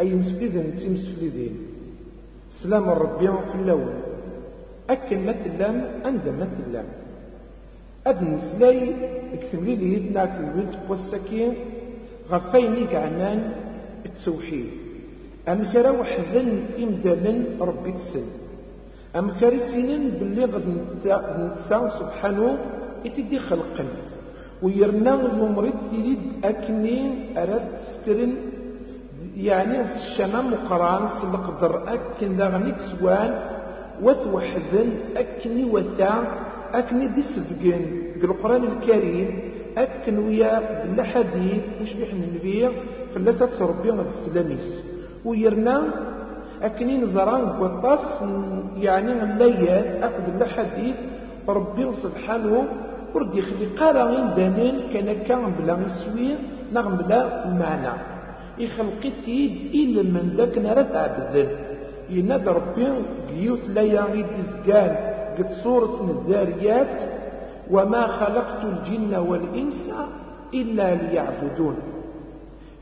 أي مسفيدن تمسفلدين سلام ربي في اللون. أكن مثلام عند مثلام أد نسلاي اكتب لي لي يدنا في البيت والسكين غفيني كعنان التوحيد أم كرا وحدن إمدالن ربي تسن. أم كرا سنين باللي غد نتسا سبحانه يتدي خلقا ويرنا الممرض تريد أكنين أراد تسترن يعني الشمام مقران القدر أكن داغنيك سوان وتوحدن أكني وثا أكني دي سفقين القرآن الكريم أكن ويا بالحديث وش بيحن النبي فلسة ربي غد السلاميس ويرنا أكني نزران قطاس يعني الليات أخذ الحديث ربي سبحانه ورد يخلي قارا دانين كان كان بلا يسوي نغم بلا المعنى يخلق تيد إلا من ذاك نرى عبدن ينادى ربي قيوت لا يغيد زقان قد صورة الذاريات وما خلقت الجن والإنس إلا ليعبدون.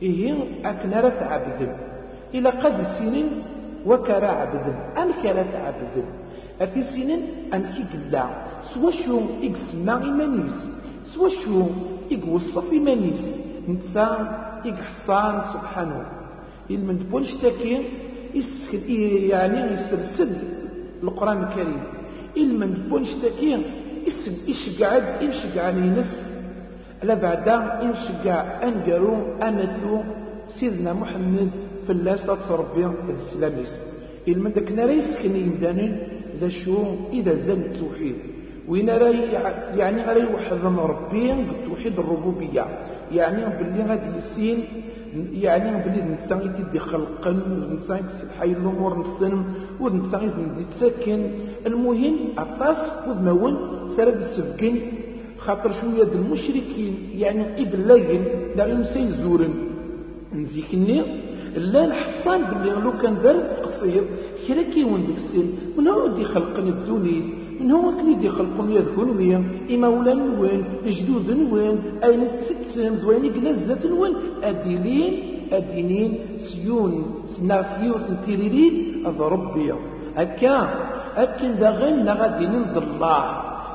إيه أكنرة عبدن إلى قد السنين وكرا عبدن. أن كرة عبدن أتي السنين أن قلا سوا شو إقسما إيمانيس سوا شو إقوصف إيمانيس نتسا إقحصان سبحانه. المن تبونش تاكين يعني يسرسد القرآن الكريم. المن تبونش تاكين إشقعد إشقعد ينس على بعدا إنشقع أنقرو أمثلو سيدنا محمد في الله تربي الإسلاميس المن داك نارا يسكن يمدانين ذا شو؟ إذا زال التوحيد. وين رأي يعني غير يوحد ربي بالتوحيد الربوبية. يعني باللي غادي يسين يعني باللي الانسان يتدي خلقا الانسان يتسد حي الأمور نسن والانسان يزيد يتسكن المهم اطاس خذ مون سرد السفكين خاطر شوية المشركين يعني ابلاين لا زورن. نزيكني لا الحصان باللي لو كان دار قصير كرا كيون ديك السن من دي خلقنا الدنيا هو كني دي خلقهم يذكرون ويا إما ولا وين؟ جدود وين؟ أين تسكتهم؟ دويني جنزة وين؟ أدينين أدينين. سيون ناسيوت تيريرين هذا ربي. هكا. أكن دا غين غادي الله.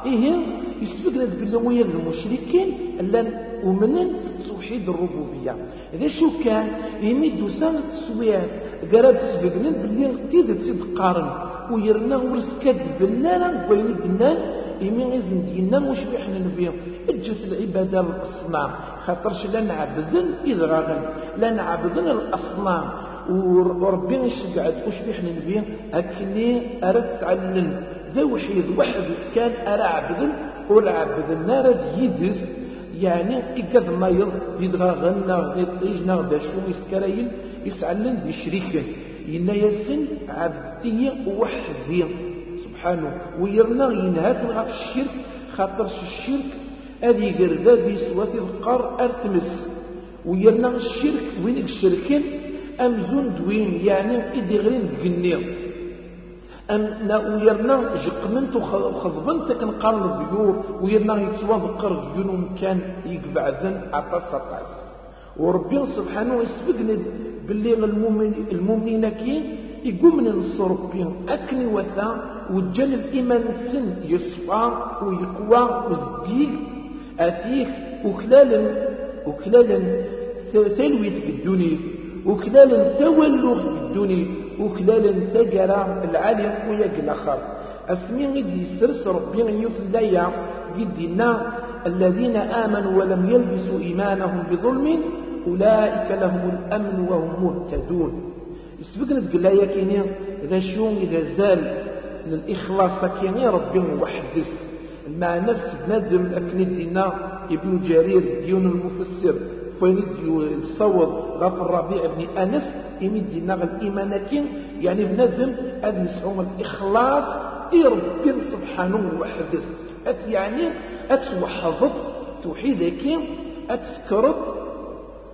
إيه؟ يسبقنا تقول ويا المشركين لأن ومنن توحيد الربوبية. إذا شو كان؟ يمد سنة تسويات. قرأت سبقنا باللي تيد تسد قارن ويرنا ورس كدفنا وين دنان يمي غيزن دينا وش بيحنا نبيهم اجت العبادة الأصنام خاطرش لا نعبدن إذراغن لا نعبدن الأصنام وربي يشقعد وش بيحنا نبيهم أكني أردت تعلم ذا وحيد واحد كان أرى عبدن ولا عبدن نار يدس يعني إكاد ما يدغاغن غيطيج نغدا شو يسكرايل يسعلن بشريكن إن يسن عبدتي وحدي. سبحانه. ويرنا ينهات غف الشرك خاطرش الشرك. هذه قردا بيسوات القر أرتمس. ويرنا الشرك وين الشركين أمزون دوين يعني إدي غرين قنير أم ويرنا جقمنت وخضبنت كنقارن الضيور ويرنا يتوافقر ديون كان يقبع ذن عطاس عطاس. وربي سبحانه يسبقنا باللي المؤمن المؤمنين كين يقوم من نصر ربي أكني وثا وجل الإيمان سن يصفى ويقوى وزديق أتيك وكلالا وكلالا ثلويت الدنيا وكلالا تولغ الدنيا وكلالا تجرى العالم وياك الآخر. أسمي غيد يسرس ربي يفليا قدنا الذين آمنوا ولم يلبسوا إيمانهم بظلم أولئك لهم الأمن وهم مهتدون. يسبقنا تقول لا يكيني إذا شو إذا زال الإخلاص كيني ربي وحدث. المعنى بنادم أكن دينا ابن جرير ديون المفسر فين الصوت غف الربيع بن أنس يمدينا الإيمانكين يعني بنادم أذ يسعون الإخلاص إربين سبحانه وحدث. أت يعني أتوحظت توحيدك أتسكرت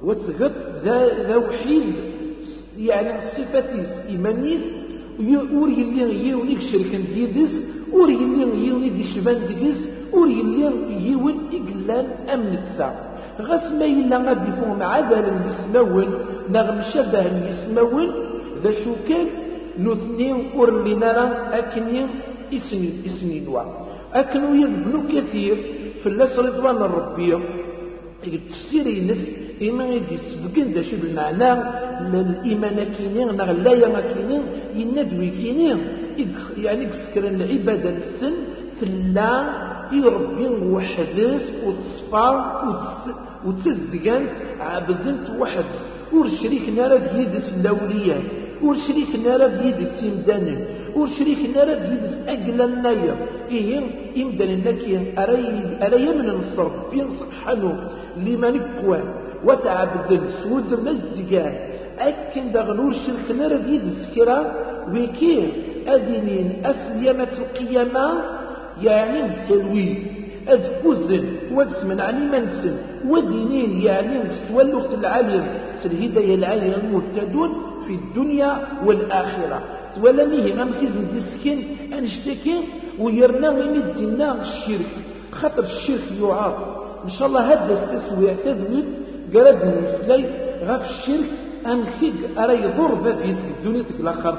وتغط ذا, وحيد يعني صفاتيس إيمانيس ور يلي يونيك شركا ديدس ور يلي يونيك يشبان ديدس ور يلي يون إقلال أمن تسع غاس ما إلا غادي فهم عدل يسمون نغم شبه يسمون ذا شو كان نثني ور لنا أكني اسني إسني نوا أكنو يذبنو كثير في الناس رضوان الربي التفسير ينس إما يدي سبقن دا شو بالمعنى؟ الإيمان نغ لا يما كينين يندوي كينين. يعني كسكرن العبادة السن الله يربي وحدث وتصفى وتزدقان عبدنت وحد ور شريك نارا ديدس الاولياء ور شريك نارا ديدس سيمدان ور شريك نارا ديدس أقل النايا. إيه يمدن النكي اري أري من الصرف. بين سبحانه لمن قوى. وتعبد سود مزدقان أكن دغنور شريك نارا ديدس كرا ويكير أدنين أسليمة القيامة. يعني التلويث أذكوزن واسمن عني منسن. ودينين يعني ستولغ العالم. سالهداية العالية المهتدون في الدنيا والآخرة. تولى ميه ما مكيزن ديسكين أنشتكي. ويرنا يمدنا الشرك. خاطر الشرك يعاق. إن شاء الله هذا استسوي اعتدود قرد المسلي غاف الشرك أمكيك أرى يضر بابيس الدنيا تقلاخر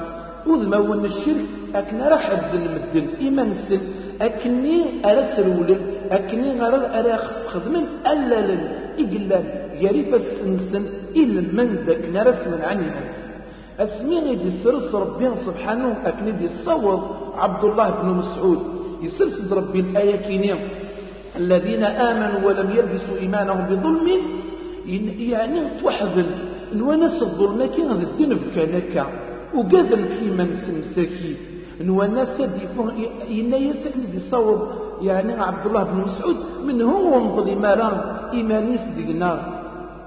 وذما ون الشرك أكنا راح أبزل المدن إيمان السن أكني أرى سرول أكني أرى خص خدمن ألا لن إقلال غريب السنسن إلا من ذاك نرس من عني الناس أسمي غيدي سرس ربي سبحانه أكني دي صوت عبد الله بن مسعود. يسرس ربي الآية كينيا. الذين آمنوا ولم يلبسوا إيمانهم بظلم يعني توحذن الوناس الظلمة كي غادي الدين في كنكا وقاذل في من سمسكي نوانا سد ينا يسكن دي صوب يعني عبد الله بن مسعود من هو مظلم راه إيمانيس دينا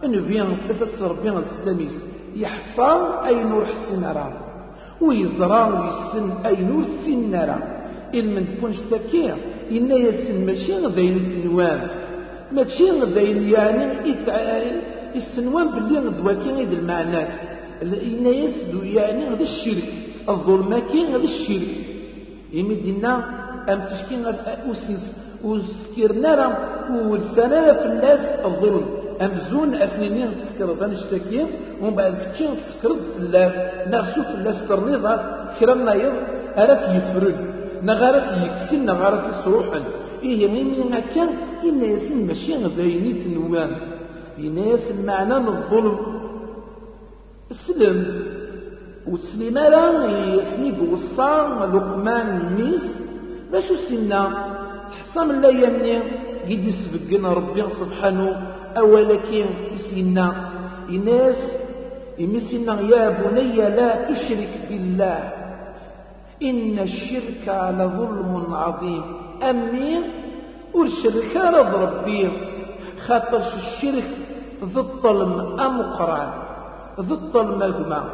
إن فيان ثلاثة ربي السلاميس. يحصل أي نور حسن راه. ويزرى ويسن أي نور سن راه. إن من تكونش تكير إن يسن ماشي غذين التنوان. ماشي غذين يعني السنوان باللي غدواكي غيد المعناس. إن يسدو يعني غدا الشرك. الظلمة كي غير الشرك. يمدينا أم تشكين أسنس وسكرنا راه في الناس الظلم. أم زون أسنينين تسكرد نشتكي ومن بعد كتشين تسكرد في الناس. نغسو في الناس ترنيضات كرمنا يض أراك يفرد. نغارك يكسن نغارك يصروحن إيه ميمي كان إن ياسين ماشي غدايني تنوان إن ياسين معنى الظلم. سلمت وسليمان يسمي بوصا لقمان ميس. باش سنا حصام لا يمني قد يسبقنا ربي سبحانه. أولا كي يسينا الناس يمسنا يا بني لا تشرك بالله. إن الشرك لظلم عظيم. أمي والشرك رض ربي خاطر الشرك ضد الظلم أمقران ضد الظلم أجمع.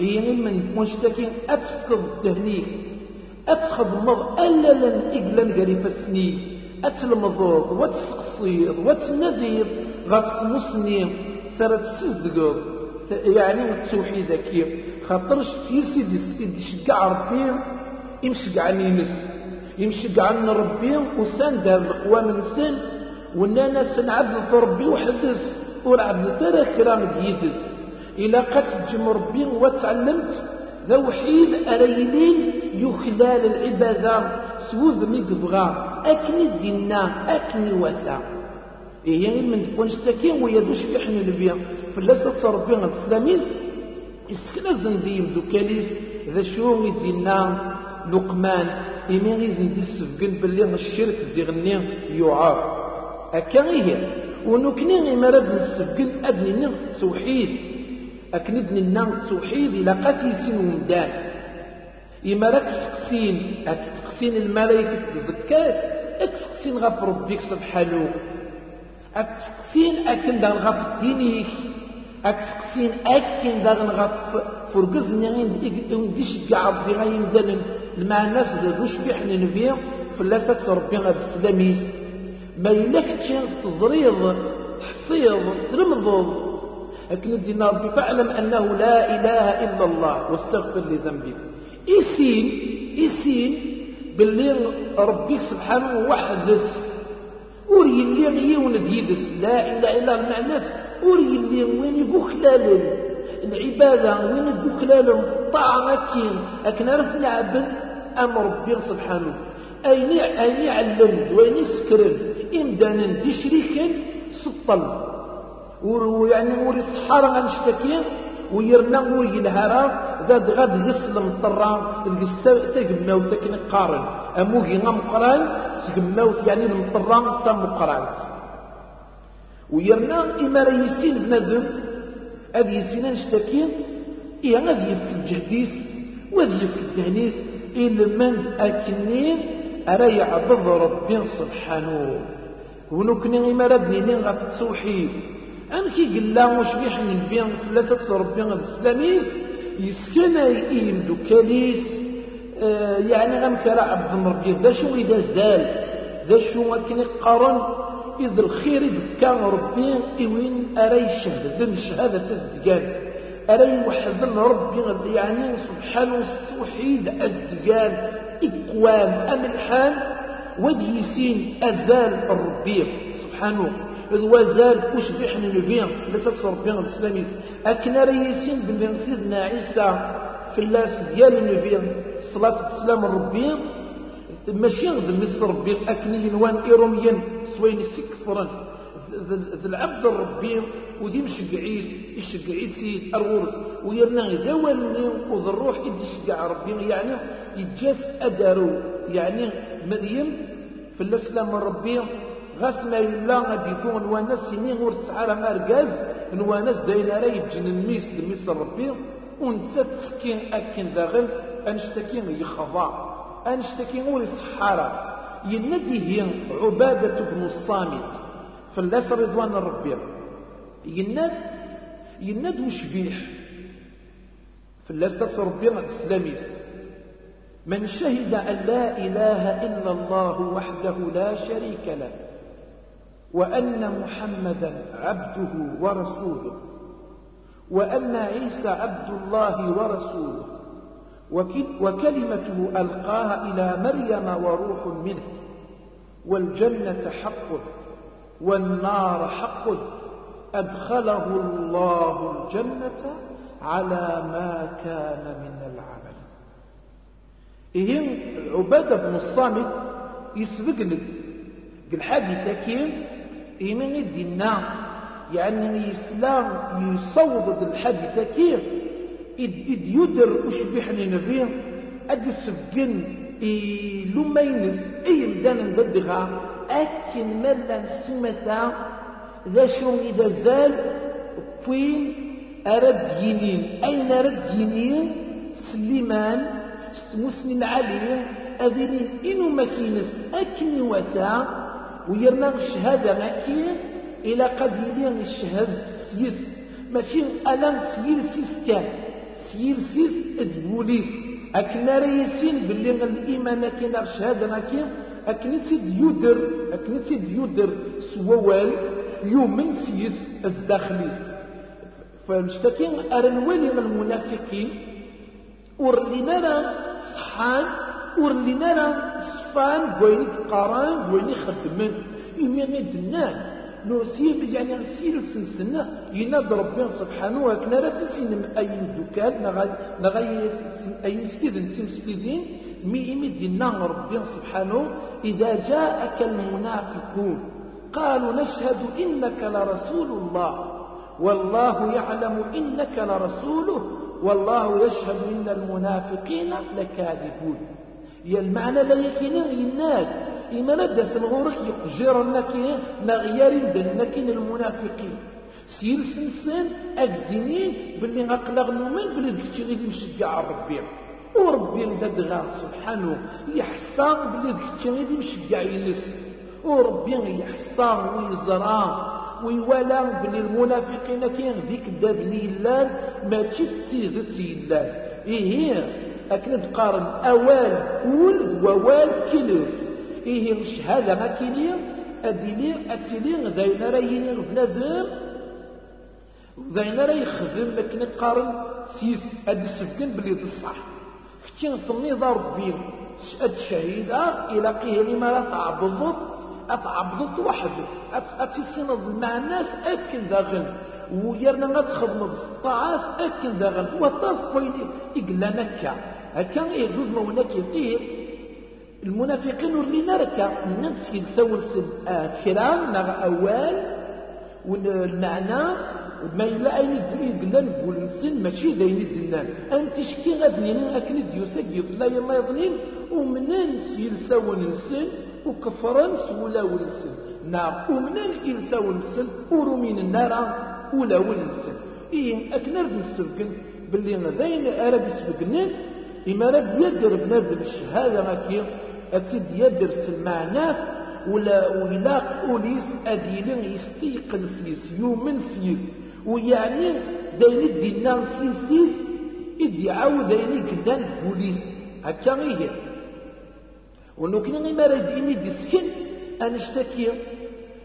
يعني من مشتكين أتفقد التهنيك ألا لن إقلن قريب السنين. أتلمضوض وتسقصيض وتنذيض غف مصني سرت تسزدقض يعني تسوحي ذكي خاطرش سيسي دي شقع ربي يمشقع نينس. يمشقع عن ربي وسان دار القوام السن ونانا سنعبد في ربي وحدث ورعبد ترى كرام ديدس. إلا قد تجم ربي وتعلمت ذا وحيد أريلين يخلال العبادة سوذ مقفغا أكني دينا أكني وثا. إيه يعني من تكون شتاكين ويدوش في حن البيع فلاس تصور بيع السلاميس إسكنزن دي يمدو كاليس ذا شو دينا لقمان إمي غيزن دي السفقن باللي الشرك زيغني يعار أكا غيه ونكني غيمارد نسفقن أدني نغف التوحيد أكندني النام توحيد إلى قتيسين ومدان. إما راك تسقسين راك تسقسين الملائكة تزكاك اكسقسين غف ربك سبحانه. اكسقسين أكن دان غف دينيك أكسكسين أكين داغن غف فرقز نغين ديش قاع ربي غاين دلن مع الناس دوش بيحن نبي فلاسة ربي غاد السلاميس. ما يلك تشين تضريض حصيض ترمضض. لكن دينا ربي فاعلم أنه لا إله إلا الله واستغفر لذنبك. إسين إسين باللي ربي سبحانه وحدس ور يلي يون ديدس لا إله إلا المعنى ور يلي وين بوكلال العبادة وين بوكلال الطاعه كين. أكن عرف نعبد أمر ربي سبحانه. أين أين يعلم وين يسكر امدانا دي شريكا سطل ويعني ور يسحر غنشتكي ويرنا ور ينهارا ذات غاد يسلم الطرا تقما وتكن قارن. أموغي غمقران تقماوت يعني المطران تم قرانت ويرنا إما راه يسين بنادم هذا يسين نشتكي إيه غادي يفك الجهديس وغادي يفك الدهنيس إلا من أكنين أرى يعبد ربي سبحانه. ونكني إما راه نين غاف التوحيد أم كي قال لا واش بيح من بين ثلاثة ربي غاد السلاميس يسكن يمدو كاليس آه يعني غمكرا عبد ربي ذا شو إذا زال؟ ذا شو أكن قارن إذ الخير كان ربي إوين أري شهد ذن شهادة تزدقان أري وحد ربي يعني سبحانه التوحيد أزدقان إكوان أملحان ودي يسين أزال الربي. سبحانه. إذ وزال وش بيحن نبيع لسبس ربي الإسلامي أكنا ريسين بن سيدنا عيسى في اللاس ديال النبي الصلاة والسلام الربي. ماشي غد مصر ربي أكني ينوان إيروميا سوين سكفرا ذا العبد الربي ودي مشقعيس يشقعيد سيد الغرس ويرنا إذا ولي وذ الروح يدي يشقع ربي يعني يتجاف أدارو. يعني مريم في الإسلام الربي غاس ما يلا غادي ثون وناس سنين ور تسعى ما ركاز نواناس داينا راه يتجن الميس الميس الربي ونتا تسكين أكن داغل أنشتكي يخضع. أنشتكي الصحارى يندي هي عبادة بن الصامت فلاس رضوان الربي يند يند وشبيح فلاس ربي السلاميس من شهد أن لا إله إلا الله وحده لا شريك له وأن محمدا عبده ورسوله وأن عيسى عبد الله ورسوله وكلمته ألقاها إلى مريم وروح منه والجنة حق والنار حق. أدخله الله الجنة على ما كان من العمل. إهم عبادة بن الصامت يسبق لك الحادثة كيف إيمان الدين يعني الإسلام يصوض الحادثة كيف إذ يدر أشبحني نبيه أدي السبقن لما ينس أي مدانا نددغا أكن ملا سمتا. ذا شو إذا زال فين أرد ينين أين أرد ينين سليمان مسلم العلي أذنين إنو مكينس. أكني وتا. ويرنا الشهادة مكي. إلى قد يلين الشهاد سيس. ماشي ألم سيس كان سير سيس البوليس أكنا ريسين باللي الإيمان كنا الشهادة مكي أكن تيد يدر أكن تيد يدر سووال يومن سيس الزداخليس فمشتكين أرنوالي من المنافقين ورلينا صحان ورلينا صفان بوين قران بوين خدمن إيمان دنان. نرسيب يعني نسير سنسنة يناد ربي سبحانه وكنا لا تسين أي دكال نغاي أي مسكيد نتي مسكيدين مي إمي دينا ربي سبحانه. إذا جاءك المنافقون قالوا نشهد إنك لرسول الله. والله يعلم إنك لرسوله. والله يشهد إن المنافقين لكاذبون. يا المعنى لا يكين يناد إما ندى سنغورك يقجر النكين نغير النكين المنافقين. سير سنسن أقدنين باللي أقلق نومين باللي دكتي غيدي مشجع ربي. وربي ندغى سبحانه يحسان باللي دكتي غيدي مشجع ينس وربي يحسان ويزرى ويوالا بلي المنافقين كاين ذيك ليلان ما تشتي يلان. إيه أكن تقارن أوال ولد ووال كيلوس إيه الشهادة ما كينيا أديني أتيلي داين رايني بنادم داين راه يخدم لكن قارن سيس أد السفكن بلي الصح كتين ثمي ربي. أد شهيدة إلى قيه لما لا تعبضت أتعبضت وحدك أتسينض مع الناس أكن داغن ويرنا ما تخدم الطعاس أكن داغن وطاس بويني إقلا نكا هكا يهدود موناك يطير المنافقين ولينا ركا ننسي نسول سن آخران نغ أول والمعنى ما إلا أين يقلا نقول نسن ماشي داين الدنان أنت شكي غادنين أكن ديوسك يطلع يما يظنين. ومنين يلساون نسن وكفران سولا ونسن نعم ومنين يلساون نسن ورومين النار ولا ونسن إيه أكنر نسبقن. باللي غداين أراد يسبقنين إما راد يدر بنادم الشهادة ماكي أتسد يدر سمع ناس ولا ويلاق أوليس أديلين يستيقن سيس يومن سيس. ويعني داين الدينار سيس سيس إدي عاود داين قدان بوليس. هكا غيه ونوكنا غير راد إني ديسكن أنشتكي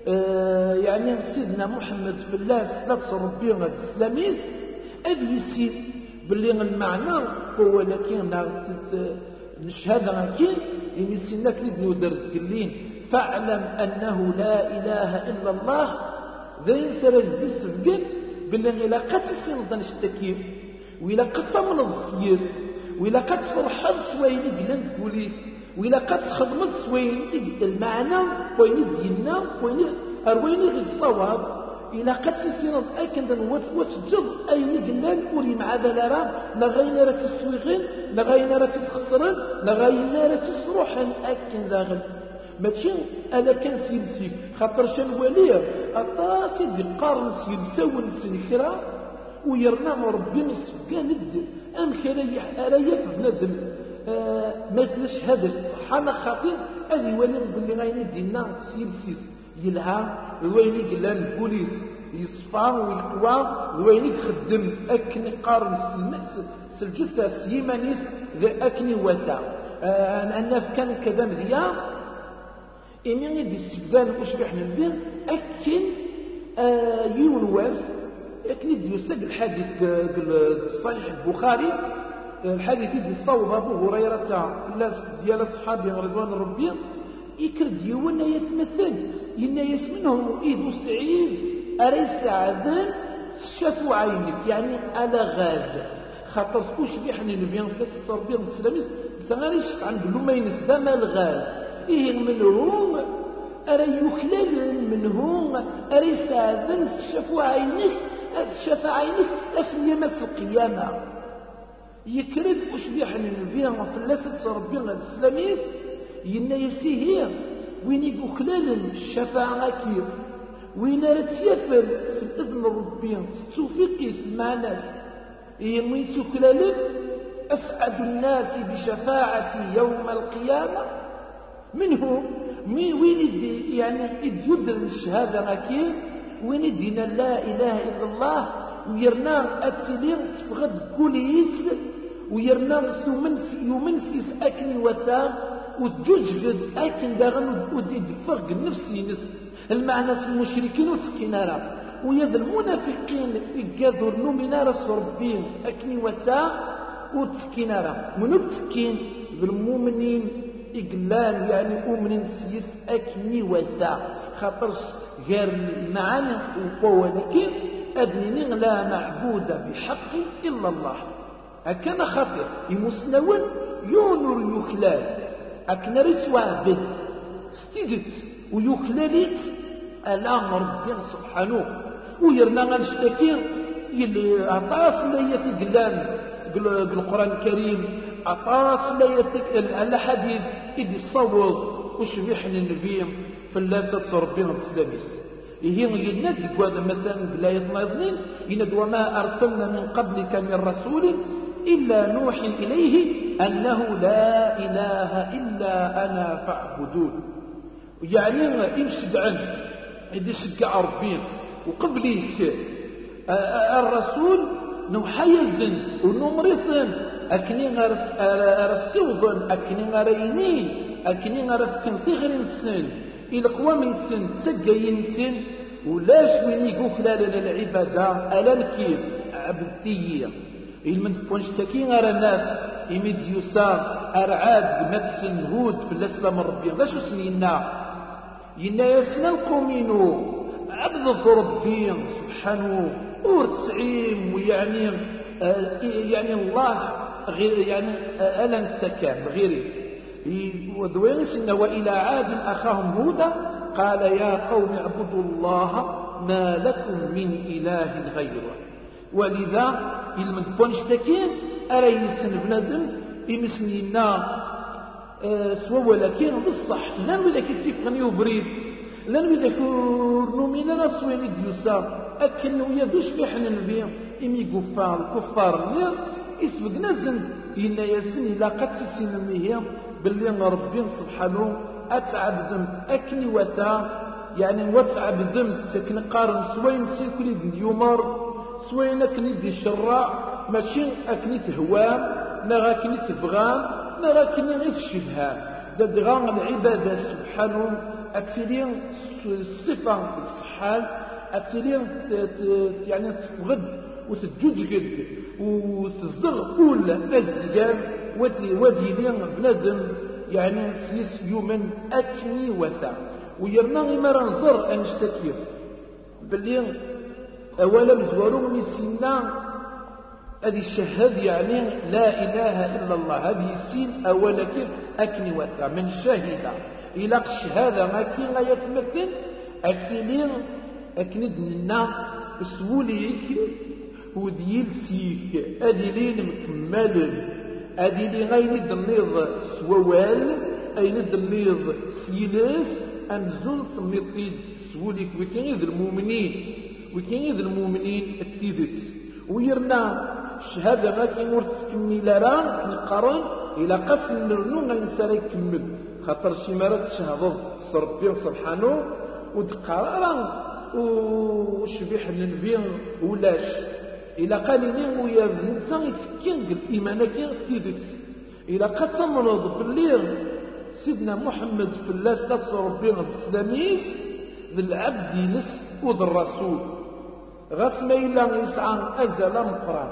آه يعني سيدنا محمد في الله سلطس ربي غد السلاميس أذ يسير باللي المعنى هو لكن نشهد لكن إن سنك لبنو درس قلين فاعلم أنه لا إله إلا الله. ذين سرج دي سفقن باللي إلا قد تسنض نشتكي وإلا قد صمن السياس وإلا قد فرحض سوين قلن تقولي وإلا قد تخدمت سوين المعنى وين دينا وين أرويني غير الصواب إلا قد تسينض أكن دن وتجد أي نقلان أولي مع ذلك لغينا راه تسويغين لغينا راه تسخسرن لغينا راه تسروحن أكن داغن ماشي أنا كان سيلسي خاطر شان ولي أطاسي دي قارن سيلساون السنكرا ويرنا ربي مسكان ند أم كرايح أرايا بنادم. آه ما تلاش هذا الصحة خاطر أذي ولي نقول لي غايني دينا سيلسيس يلها وين يقلان البوليس يصفى ويقوى وين يخدم أكن قارن السلمس سلجثة سيمانيس ذا أكن وثا. آه أنا كان كذا مذيا إني غير السبدان أشبح من بين أكن آه يون واس أكن يسق الحديث صحيح البخاري. الحديث اللي صوب أبو هريرة ديال أصحابي رضوان ربي. يكرد يونا يتمثل. ينا يسمنهم إيد سعيد أريس عذن شافوا عينك يعني على غاد. خاطر وش بيحني نبيان في ناس التربية الإسلامية سغاري يشفع عند ما ينسدى ما الغاد إيه منهم أرى يخلل منهم. أريس عذن شافوا عينك شاف عينك أسلمت القيامة. يكرد وش بيحني في الناس التربية الإسلامية ينا يسيه وين يقولن الشفاعة كيف وين رتيفر سبب ربي ستوفيقي مع ناس يمي تكلل أسعد الناس بشفاعة يوم القيامة. منه مي وين يدي؟ يعني يدر الشهادة كيف وين يدينا لا إله إلا الله. ويرنا أتسلير تفغد بوليس ويرنا ثمنس يمنسيس أكني وثام وتجوجد أكن داغن ودفق نفسي نس المعنى المشركين وتسكينارا ويد المنافقين إقاذوا النومينارا الصربين. أكني وتا وتسكينارا منو تسكين بالمؤمنين إقلال يعني أمن سيس أكني وتا. خاطرش غير المعاني ولكن أبني لا معبود بحق إلا الله. أكان خاطر. يمسنون يونر يخلال. أكن رسوا به ستيدت ويكللت ألا ربي سبحانه. ويرنا غنشتكي أطاس لا يتقلان بالقرآن الكريم. أطاس لا يتقلان الحديث إذ الصوت وشبيح النبي؟ فلاسة ربي هي يند هذا مثلا بلاية ناظرين يند وما أرسلنا من قبلك من رسول. إلا نوحي إليه أنه لا إله إلا أنا فاعبدون. يعني إن شجعن إذا شجع ربين وقبليك الرسول نوحيزن ونمرثن أكني غرسوضن أكني غرينين أكني غرفكن تغري السن إلى قوام السن تسقين السن ولاش وين يقوك لا العبادة؟ ألا نكيف عبدتي إلمن تكين غير الناس. يمد يسار أرعاد مدسن هود في الأسلام ربي. باش سنينا ينا يسنا القومينو عبد ربي سبحانه. ورتسعيم ويعني آه يعني الله غير يعني آه ألا نتسكان غيريس. ودوينس إن وإلى عاد أخاهم هودا قال يا قوم اعبدوا الله ما لكم من إله غيره. ولذا إلمن بونشتكين أرى يسن بنادم يمسنينا أه سوا ولكن بصح لن وذاك السيفغني وبريد لن وذاك نومينا نفس وين ديوسا. أكن ويا دوش في حنا نبي إمي كفار كفار نير يسبق نزل إن ياسن إلا قد تسين ميه باللي ربي سبحانه أتعبدمت أكني وثا يعني وتعبدمت سكن قارن سوين سيكولي ديومر سوين أكني دي الشراع ماشي أكني تهوام لا أكني تبغام لا أكني غير الشبهان دغا العبادة سبحانه أتسيلين الصفة الصحال أتسيلين يعني تفقد وتتجوجقد وتصدر كل أزدقان ودي لين بنادم يعني سيس يومن أكني وثا. ويرنا غير نزر أنشتكير. باللي أولا مزوارو مسينا هذه الشهاد يعني لا إله إلا الله. هذه السين أولا كيف؟ أكني وثا من شهد. إلى الشهادة ما كي يتمثل أكسلين أكند لنا سوليك وديل سيك. أدلين مكمل. أدلي غير دنيض سووال. أين دنيض سيلاس أمزون ثميطيد. سوليك وكان المؤمنين وكان المؤمنين التيدت ويرنا الشهادة ما كان ورد تكمل راه نقارن إلى قسم نرنو غنسى يكمل خاطر شي مرات تشهد ربي سبحانه ودقارا وشبيح النبي ولاش إلا قال لي ويا الإنسان يتسكن الإيمان كي تيدت إلا قد تمرض بالليل سيدنا محمد في الله ستات ربي السلاميس للعبد نس ود الرسول غس ما إلا يسعى أزل مقران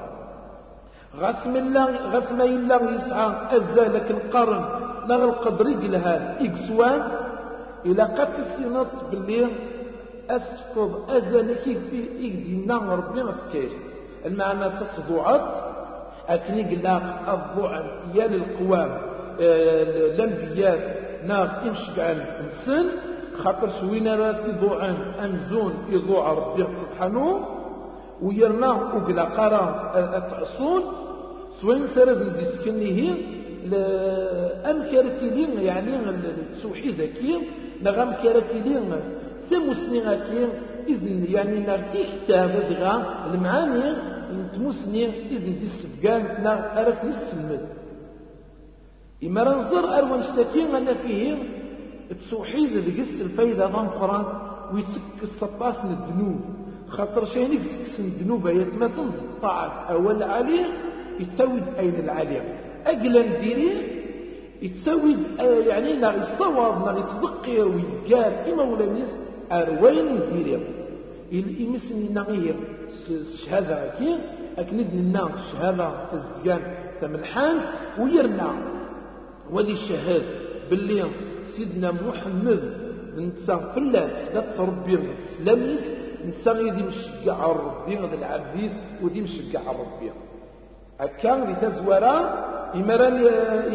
غس ما غس ما إلا يسعى أزل القرن لا القدر يقلها إكسوان. إلا قد تسينط بالليل أسفض أزل كيف إيدينا ربي مفكير المعنى تصدعت أكني قلنا الضوء يا للقوام. آه، الأنبياء ناغ إمشقعن نسن خاطر شوينا لا تضوعن أمزون يضوع ربي سبحانه ويرنا وقلا قرا تعصون. سوين سرز ديسكنيه أم كارتيلين يعني التوحيد ذكي نغم كارتيلين ثمسني غاكي إذن يعني نغتي كتاب دغا المعاني نتمسني إذن دي السبقان نا أرس نسمد. إما رنظر أروان شتاكي أنا فيه التوحيد قس الفايدة غان قرآن ويتك السطاس من الذنوب خاطر شيني تكسن الذنوب؟ يتمثل الطاعات أول عليه يتسود أين العالي أقلا نديري يتسود يعني نا يصواب نا يتبقر ويقال إما ولا نيس أروين نديري الإمسن نغير الشهادة كي أكند لنا الشهادة تزدقان تملحان ويرنا ودي الشهادة باللي سيدنا محمد نتسا فلاس لا تربي سلاميس نتسا غيدي مشقع ربي غد العبديس ودي مشقع ربي. أكان لتزورا إمرا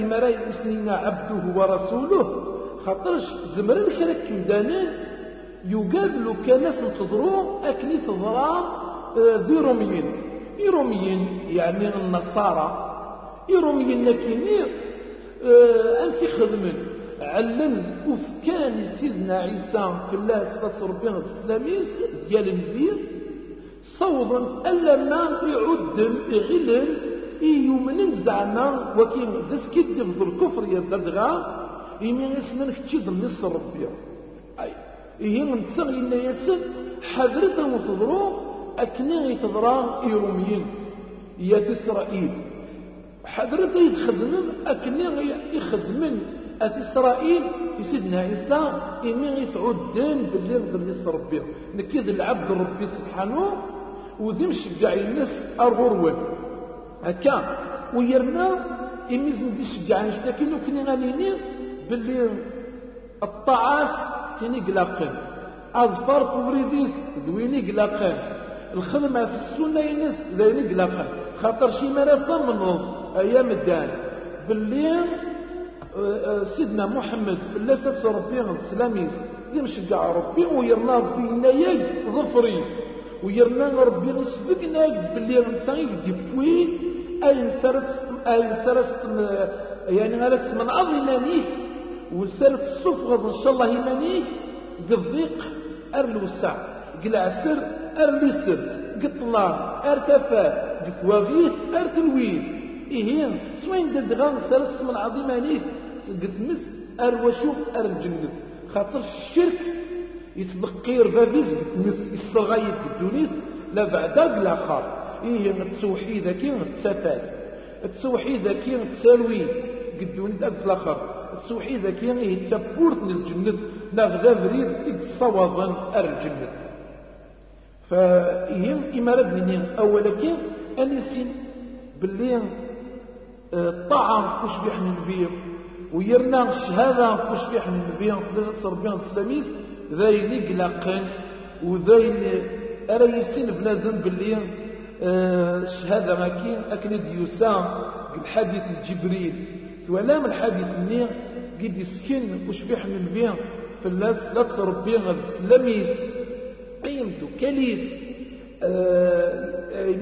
إمرا يسنينا عبده ورسوله خاطرش زمرا كرك كمدانين يقاد لو كان تضرو أكني تضرى آه، ذي روميين. إيروميين يعني النصارى. إيروميين لكني آه، أنت خدمن علم وفكان سيدنا عيسى في الله صفات ربي السلاميس ديال النبي صوضا ألا ما يعد غلل يومن زعما وكين داس كيدي في الكفر يا دغا يمين اسمن كتشي ضمن ربي. أي إيه نتسغ إن يسن حضرته وتضرو أكني يتضرى إيروميين يا إسرائيل حضرته يتخدم أكني يخدمن أت إسرائيل يسيدنا عيسى إمي يتعدن باللي نقدر ربي. نكيد العبد ربي سبحانه وذي مشجع الناس أرغرون هكا. ويرنا إمي زندي شجع نشتكي كني غاليني باللي الطعاس تيني قلاقين. أظفر كوريديس دويني قلاقين. الخدمة السنة ينس ذيني قلاقين. خاطر شي مرة ثمنه أيام الدان باللي سيدنا محمد في اللاسة ربي السلاميس. يمشقع ربي ويرنا ربي نايق ظفري ويرنا ربي نسبق نايق باللي نسان يدبوي أي سرت أي سرت يعني غرس من عظيمانيه وسرت الصفغة إن شاء الله يمانيه قضيق أرلوسع. قلع سر أرلسر قطلا أرتفا قثواغيه أرتلوين إيه سوين ددغان سرت من عظيمانيه قثمس أروشوف أرجنة خاطر الشرك يتذكر بابيس قثمس يصغير الدنيا لا بعد لا خاط إيه ذاكي تسافات تسوحي ذاكي تسالوي. قدوني ذاك الآخر تسوحي ذاكي إيه تسافورت للجنة. لا غدا بريد إكسوضا أرجنة فإيه إمارة بنين أولا كي أنسين باللي الطعام وش بيحمل بيه ويرنا الشهادة وش بيحمل بيه قدرت ربيان السلاميس ذاين قلاقين وذاين أريسين بنادم باللي الشهادة ما كين أكن ديوسام الحديث الجبريل ولام الحديث مني قد يسكن وش بيحمل بيه في الناس لا تربيه غد السلاميس قيمتو كاليس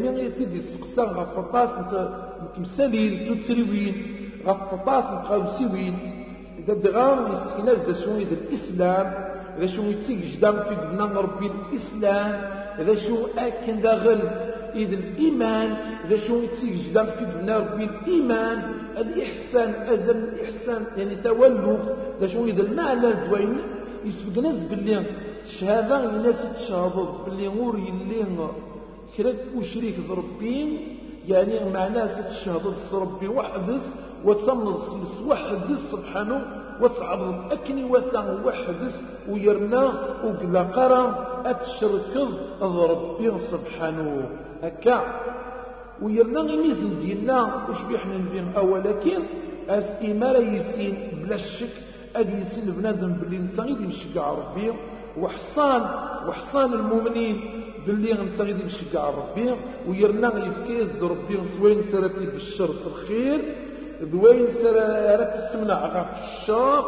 مين يتدي السقسان تتسريوين غفطاس متخاوسيوين إذا دغام يسكناز دا شو الإسلام إذا شو يتسيق جدام في بنا ربي الإسلام إذا شو أكن داغل إذا الإيمان إذا شو يتسيق جدام في بنا ربي الإيمان الإحسان أزل الإحسان يعني تولد. إذا شو إذا المعنى دوين يسبق ناس باللي الشهادة الناس تشهد باللي غور يلي كرك وشريك ضربين يعني مع ناس تشهد ربي وحدس وتصمص وحدس سبحانه وتصعب أكني وثا وحدس ويرنا وقلا قرا أتشركض ربي سبحانه هكا. ويرنا غيميزن ديالنا وش بيحنا نبين أولكن أس إمارة يسين بلا شك أدي يسين بنادم باللي نسان يدي نشجع ربي. وحصان وحصان المؤمنين باللي غنتغيدي نشجع ربي. ويرنا يفكيز ربي زوين سرتي بالشر الخير دوين سرت السمنة غف الشر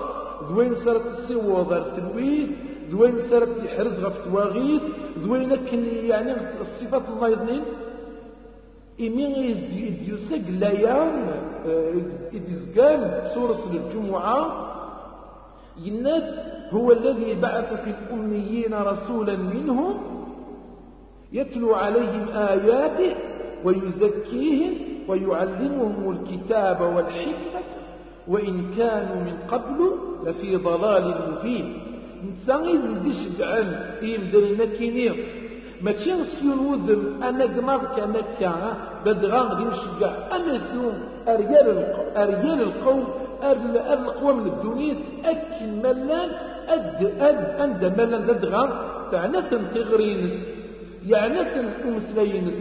دوين سرت السوى دار التلويد دوين سرت يحرز غف تواغيد دوين كن يعني الصفات الله يدنين. إمين يديوسك لايان إدزقان سورة الجمعة. يناد هو الذي بعث في الأميين رسولا منهم يتلو عليهم آياته ويزكيهم ويعلمهم الكتاب والحكمة وإن كانوا من قبل لفي ضلال مبين. نتسانيز نديش بعن إيم دلنا كينير ما تنسيو الوذم أنا قمر كان كان بدغان غادي نشجع أنا ثوم أرجال القوم أرجال القوم القوى من الدنيا أكل ملان أد أد أند ملان ددغان تعنى تنتغرينس يعني تنمسلينس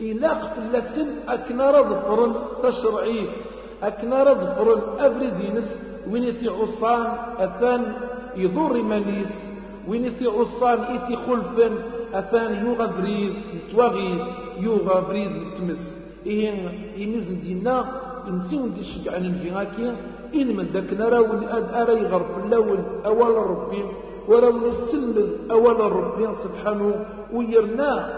إلاق اللسن أكنا رضفرن تشرعي. أكنا رضفرن أفردينس وين يتي عصان أثان يضر منيس وين يتي عصان إتي خلفن أثان يوغا بريد نتواغي يوغا بريد نتمس إيه إنزن دينا إنسون دي شجعن الفيغاكي إن من ذاك نرى أرى يغرف اللون أول ربي ولو نسلم أول ربي سبحانه. ويرنا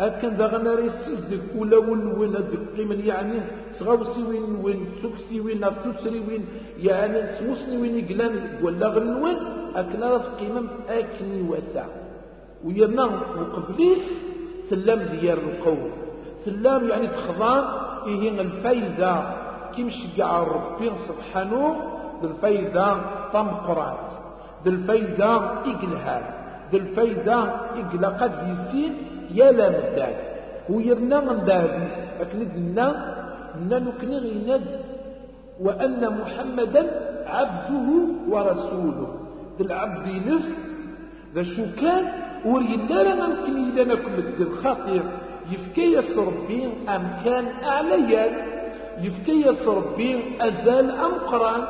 أكن دغنا ريسيزك ولا ون وين قيمن يعني صغاوسي وين وين تكسي وين تسري وين يعني تمسني وين يقلان ولا غن وين أكن راه قيمة أكني واسع. ويرنا وقبليس سلام ديار القوم. سلام يعني تخضان إيه الفايدة. كيم شجع ربي سبحانه بالفايدة طمقرات بالفايدة إقلهال ذي الفايدة إقلا قد يسين يلا مدان ويرنا من دابيس أكن دنا نانو كني غيند وأن محمدا عبده ورسوله. العبد نس. ذا شو كان؟ ورينا لنا يمكن لنا كل خاطر يفكي ربي أمكان أعليا يفكي ربي أزال أمقران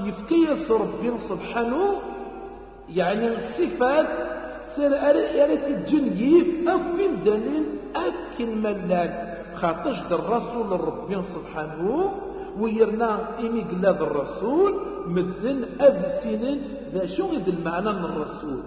يفكي ربي سبحانه. يعني الصفات سر أريت الجنيف أفين دليل أكن ملان خاطش الرسول ربي سبحانه ويرنا إمي قلاد الرسول مدن أذ سنين ذا شو المعنى من الرسول؟